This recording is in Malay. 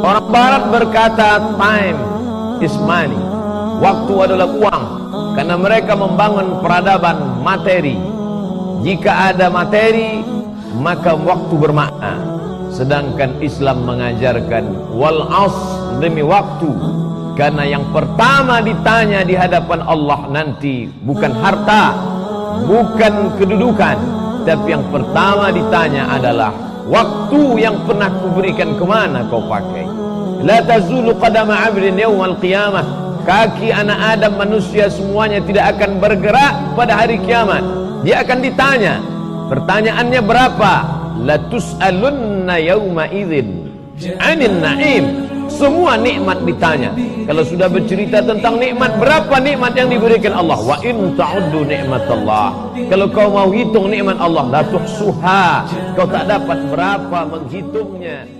Orang barat berkata time is money. Waktu adalah uang. Karena mereka membangun peradaban materi. Jika ada materi, maka waktu bermakna. Sedangkan Islam mengajarkan wal as demi waktu. Karena yang pertama ditanya di hadapan Allah nanti bukan harta, bukan kedudukan, tapi yang pertama ditanya adalah waktu yang pernah kuberikan kemana kau pakai. La tazulu qadama 'abdin yawmal qiyamah. Kaki anak Adam manusia semuanya tidak akan bergerak pada hari kiamat. Dia akan ditanya. Pertanyaannya berapa? La tus'alunna yawma idzin 'anil na'im. Semua nikmat ditanya. Kalau sudah bercerita tentang nikmat, berapa nikmat yang diberikan Allah? Wa in ta'uddu Allah. Kalau kau mau hitung nikmat Allah, la tuhsuha. Kau tak dapat berapa menghitungnya.